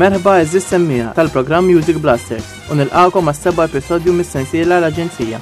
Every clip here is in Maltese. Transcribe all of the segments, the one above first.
Merħba eżis semmija tal-programm Music Blasters u nilqakom għas seba episodju mis-sensiela l-Aġenzija.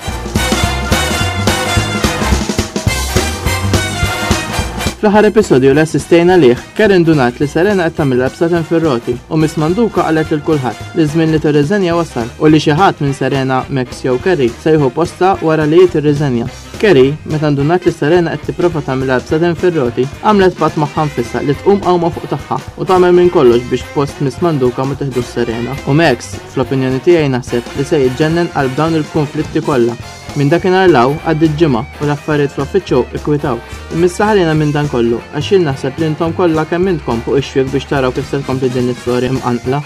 Fl-aħħar episodju l-assistejna liħ Ker indunat li Serena qed tagħmilha b'saten fir-roti u Miss Manduka qalet lil kulħadd li ż-żmien li tirriżenja wasal u li xi ħadd minn Serena, Max jew Kerri se jieħu postha wara li hi tirriżenja. Kerri, meta ndunat li Serena qed tipprova tagħmilha b'saten fir-roti, għamlet patt magħha nfisha li tqum qawma fuq tagħha u tagħmel minn kollox biex post Miss Manduka ma tiħdux Serena. U Max, fl-opinjoni tiegħi naħseb li se jiġġennen qalb dawn il-kunflitti kollha. Minn dakinhar 'l hawn għaddiet ġimgħa u l-affarijiet fl-uffiċċju ikkwitaw. Immissa ħalina minn dan kollu, għax jien naħseb li intom kollha kemm intkom fuq ix-xjuek biex taraw kif se tkompli din l-istorja mqanqla.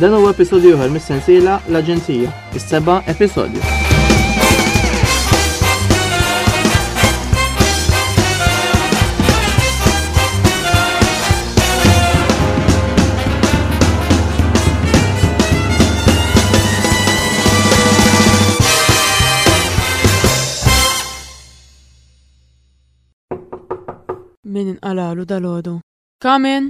Dan huwa episodju ieħor mis-sensiela L-Aġenzija, is-seba' episodju. Min inqalalu dal-ħodu. Come in!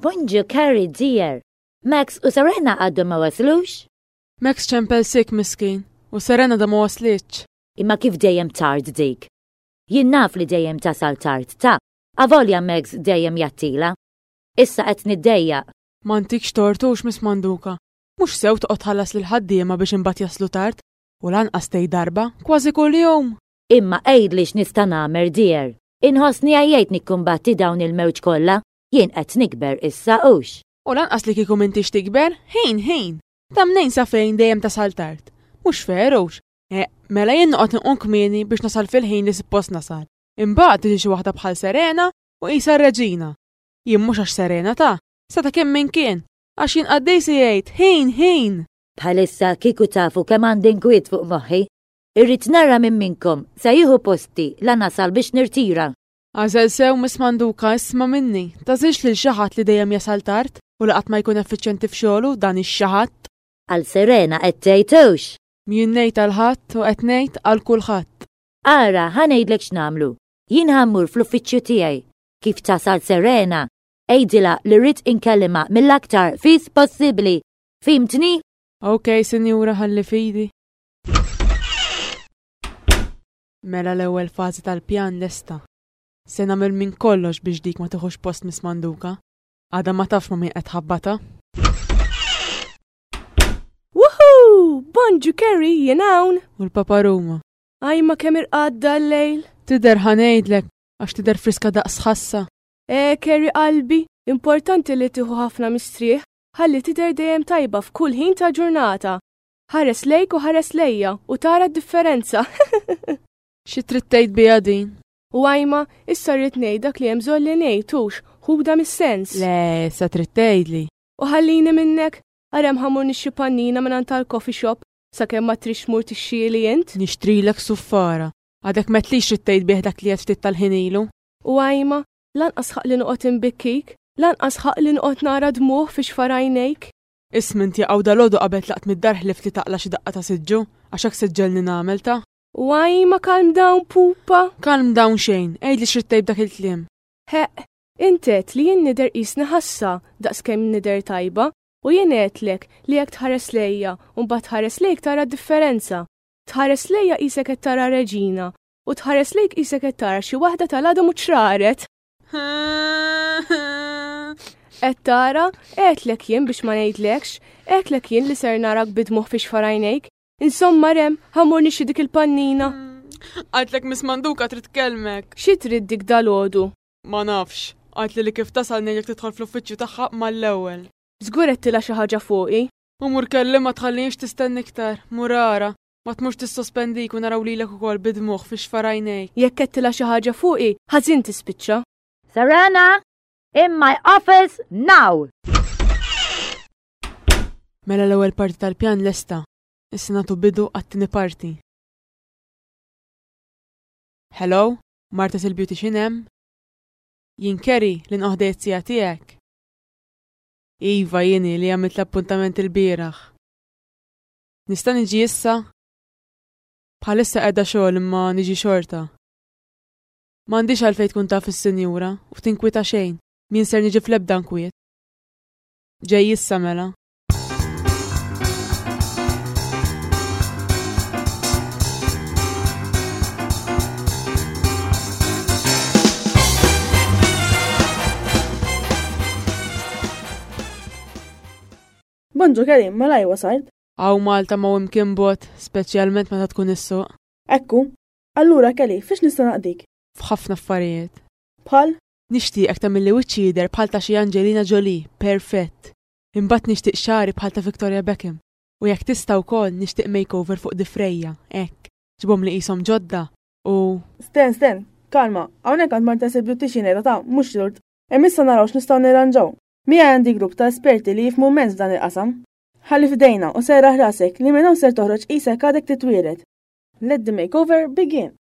Bonġu Carrie dear. Max u Serena għaddu ma waslux? Max ċempel sik miskin u Serena da ma waslitx. Imma kif dejjem tard dik. Jien naf li dejjem tasal tard ta. Avolja Megs dejjem jattilha. Issa qed niddejjaq. M'għandikx tort hux Miss Manduka. Mhux sew toqgħod tħallas lill-ħaddiema biex imbagħad jaslu tard. U lanqas tgħid darba, kważi kuljum! Imma għidli x'nista' nagħmer dear. Inħossni għajjejt nikkumbatti dawn il-mewġ kollha. Jien qed nikber issa hux. U lanqas li kieku m'intix tikber, ħin ħin! Ta' mnejn sa fejn dejjem tasal tard. Mhux fair hux? Eh, mela jien noqgħod inqum kmieni biex nasal fil-ħin li suppost nasal. Imbagħad tiġi xi waħda bħal Serena u qisha r-reġina. Jien mhux għax Serena ta' sa ta' kemm min kien, għax jien qaddej se jgħid ħin ħin. Bħalissa kieku tafu kemm għandi nkwiet fuq moħħi. Irrid nara minn minnkom se jieħu posti la nasal biex nirtira. Għażel sew Miss Manduka isma' minni, tażilx lil xi ħadd li dejjem jasal tard u li qatt ma jkun effiċjenti f'xogħlu dan ix-xi ħadd. Għal Serena qed tgħidux. Jien ngħid għal ħadd u qed ngħid għal kulħadd. Ara, ħa ngħidlek x'nagħmlu. Jien ħa mmur fl-uffiċċju tiegħi. Kif tasal Serena, għidilha li rrid inkellimha mill-aktar fis possibbli. Fimtni? Ok, sinjura ħalli fidi. Mela l-ewwel fażi tal-pjan lesta. Se nagħmel minn kollox biex dik ma tieħux post mismanduka. Għada ma tafx ma min qed ħabbata. Woohoo! Bonġu Kerry jien hawn. U l-Papa Ruma. Aj ma kemm irqadda l-lejl. Tidher ħanejdlek għax tidher friska daqs ħassa. Eh Kerry qalbi, importanti li tieħu ħafna mistrieħ ħalli tidher dejjem tajba f'kull ħin ta' ġurnata. Ħares lejk u ħares lejja u tara d-differenza. Xi trid tgħid biha din? U għajma, issa rrid ngħidak li hemm bżonn li ngħid hux, ħuda mis-sens. Le, sa trid tgħidli. U ħallini minnek, arem ħa mmur nixtri pannina mingħand tal-coffee shop, sakemm ma tridx tmur tixxieli int. Nixtrilek suffara, għadek m'għedtlix xi tgħid bih dak li għedt ftit tal-ħin ilu. U ajma, lanqas ħaqli noqgħod inbikkik, lanqas ħaqli noqgħod nara dmugħ fi xfar għajnejk. Isma' int jaqaw dalgħodu qabel tlaqt mid-dar ħliftli taqla' xi daqqa ta' siġġu, għax hekk se ġġegħelni nagħmel, ta? U ajma, calm down pupa. Calm down xejn, għidli x'ridt tgħid b'dak il-kliem. Ħeqq, Int għedt li jien nidher qisni ħassa daqskemm nidher tajba, u jien għedtlek li jekk tħares lejja u mbagħad tħares lejk tara d-differenza. Tħares lejja qisek qed tara reġina, u tħares lejk qisek qed tara xi waħda ta' l-għada mhux raret. Qed tara, għedtlek jien biex ma ngħidlekx, għedtlek jien li ser narak bidmuħ fi xfarajnejk, insomma rem, ħamurni xi dik il-pannina. Għadlek Miss Manduka trid kelmek. Xi trid dik dal-għodu? Ma nafx. Qaltli li kif tasal ngħidlek tidħol fl-uffiċċju tagħha mal-ewwel. Żgur għedtilha xi ħaġa fuqi? U mur kellimha tħallihiex tistenna iktar. Mur ara. Ma tmurx tissospendik u naraw lilek ukoll bi dmugħ fi xfar għajnejk. Jekk għedtilha xi ħaġa fuqi, ħażin tispiċċa. Serena! In my office now! Mela l-ewwel parti tal-pjan lesta. Issa nagħtu bidu għat-tieni parti. Hello? Martet il-beautician hemm? Jien Kerry li nqoħdej it-sija tiegħek. Iva jien hi li għamilt l-appuntament ilbieraħ. Nista' niġi issa? Bħalissa qiegħda xogħol imma niġi xorta. M'għandix għalfejn tkun taf is-sinjura u tinkwita xejn, m'jien ser niġi fl-ebda nkwiet. Ġej issa mela, Bonġu Karim, ma laj wasalt? Aw Malta ma imkien bot, speċjalment meta tkun is-suq. Ekku, allura kelli, fiex nista' naqdik? F'ħafna affarijiet. Bħal? Nixtieqek tagħmilli wiċċ jidher bħal ta' xi Angelina Jolie, perfett. Imbagħad nixtieq xagħri bħal ta' Victoria Beckham u jekk tista' wkoll nixtieq makeover fuq di Freya, hekk, ġibhomli qishom ġodda u. Sten, Sten, kalma, hawnhekk għand Marta jsir beautician għidha ta', mhux l-urt. Hemm issa naraw x'nistgħu nirranġaw. Miegħi għandi grupp ta' esperti li jifhmu mmens f'dan il-qasam. Ħalli f'idejna u serraħ rasek li minn hawn ser toħroġ qisek għadek titwieled. Let the makeover begin!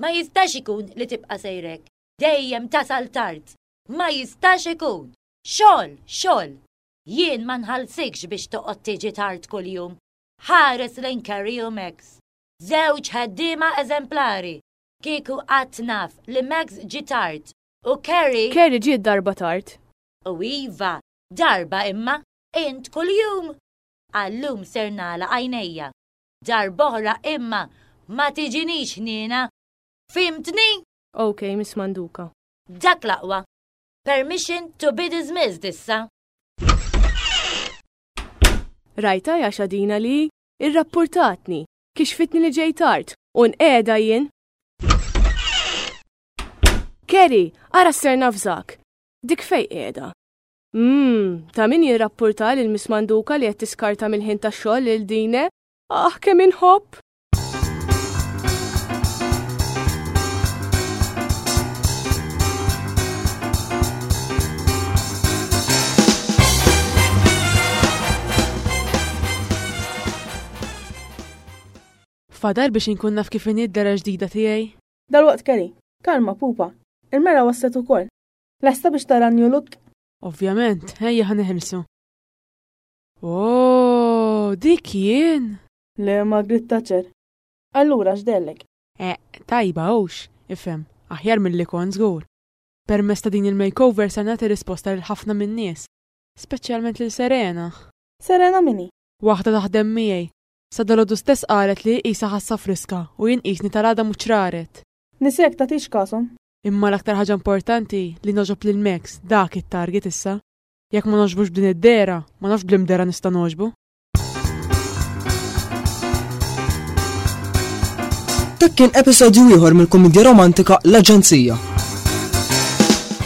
Ma jistax ikun li tibqa' sejrek. Dejjem tasal tard. Ma jistax ikun. Xogħol, xogħol. Jien ma nħallsikx biex toqgħod tiġi tard kuljum. Ħares lejn Carrio Max. Żewġ ħaddiema eżemplari. Kieku qatt naf li Max ġi tard U Kerry? Kerry ġiet darba tard. U iva, darba imma int kuljum! Għal-lum ser nagħlaq għajnejja. Darb'oħra imma ma tiġinix ħniena! Fhimtni? Ok, Miss Manduka. Dak l-aqwa. Permission to be dismissed issa. Rajtha hija xadina li hi? Irrappurtatni, kixfitni li ġej tard, u nqiegħda jien! Kerry, ara ser nafżak. Dik fej qiegħda. Mmm, ta' min jirrappurta lil Miss Manduka li qed tiskarta mill-ħin tax-xogħol lil Dine? Ah, kemm inħobb! Fadal biex inkun naf kif inhi d-dera ġdida tiegħi. Dalwaqt Kelly, Kalma, Pupa, il-mera waslet ukoll. Lesta biex tara n-new look? Ovvjament, ejja ħa neħilsu. Oh, dik jien! Le, Margaret Thatcher. Allura x'dellek? Eh, tajba hux, ifhem, aħjar milli kont żgur. Permezz ta' din il-makeover ser nagħti risposta lil ħafna min-nies, speċjalment lil Serena. Serena min hi? Waħda taħdem miegħi, Sa dalgħodu stess qalet li hi qisha ħassha friska u jien qisni tal-għada mhux raret. Nisek tagħtix kasom. Imma l-aktar ħaġa importanti hi li nogħġob lil Max, dak hi t-target issa. Jekk ma nogħġbux b'din id-dehra, ma nafx b'liema dehra nista' nogħġbu. Dak kien episodju ieħor mill-kumedja romantika L-Aġenzija.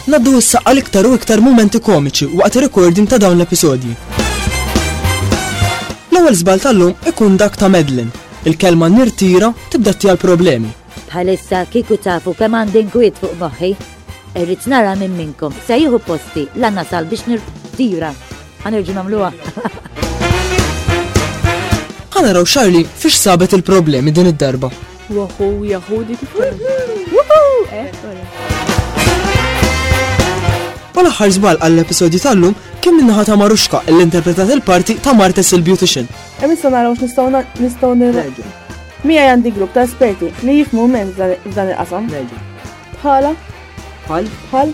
Naddu issa għal iktar u iktar mumenti komiċi waqt ir-recording ta' dawn l-episodji. L-ewwel żball tal-lum ikun dak ta' Madeline. Il-kelma nirtira tibda ttiegħi l-problemi. Bħalissa kieku tafu kemm għandi inkwiet fuq moħħi. Irrid nara min minnkom se jieħu posti la nasal biex nirtira. Ħa nerġgħu nagħmluha. Ħa naraw Charlene fiex sabet il-problemi din id-darba. Wohu, jahudi kif Wohu! Eh, U l-aħħar żball għall-episodju tal-lum kien minnaħa ta' Maruxka li interpretat il-parti ta' Martes il-Beautician. Hemm issa naraw x'nistgħu nistgħu nirreġu. Mija għandi grupp ta' esperti li jifmu minn f'dan il-qasam. Bħala? Bħal? Bħal?